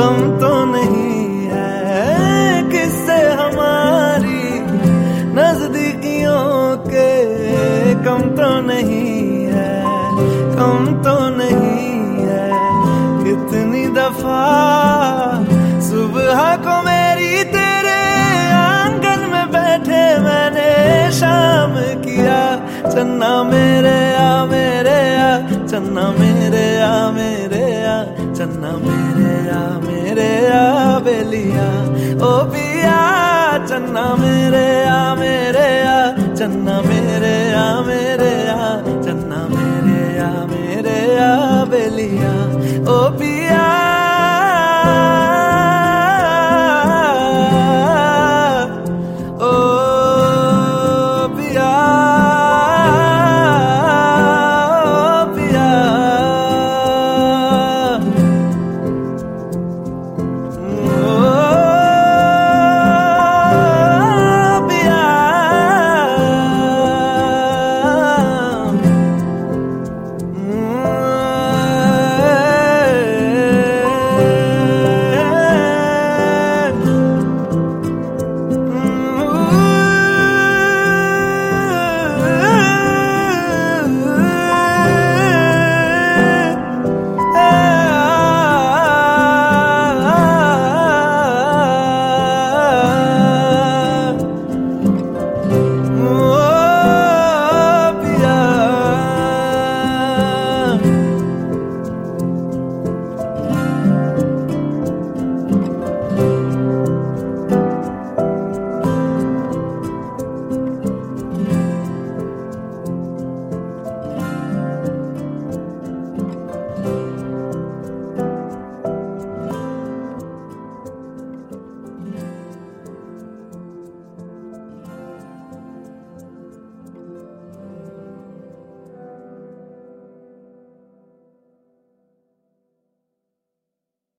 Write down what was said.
गम तो नहीं है, किससे हमारी नजदीकियों के कम तो नहीं है कम तो नहीं है। कितनी दफ़ा सुबह को मेरी तेरे आँगन में बैठे मैंने शाम किया, चन्ना मेरे आ मेरे आ, चन्ना मेरे मेरे आ मेरे आ बेलिया। ओ पिया, चन्ना मेरे आ मेरे। आ चन्ना मेरे आ मेरे। आ चन्ना मेरे आ मेरे आ बेलिया। ओ पिया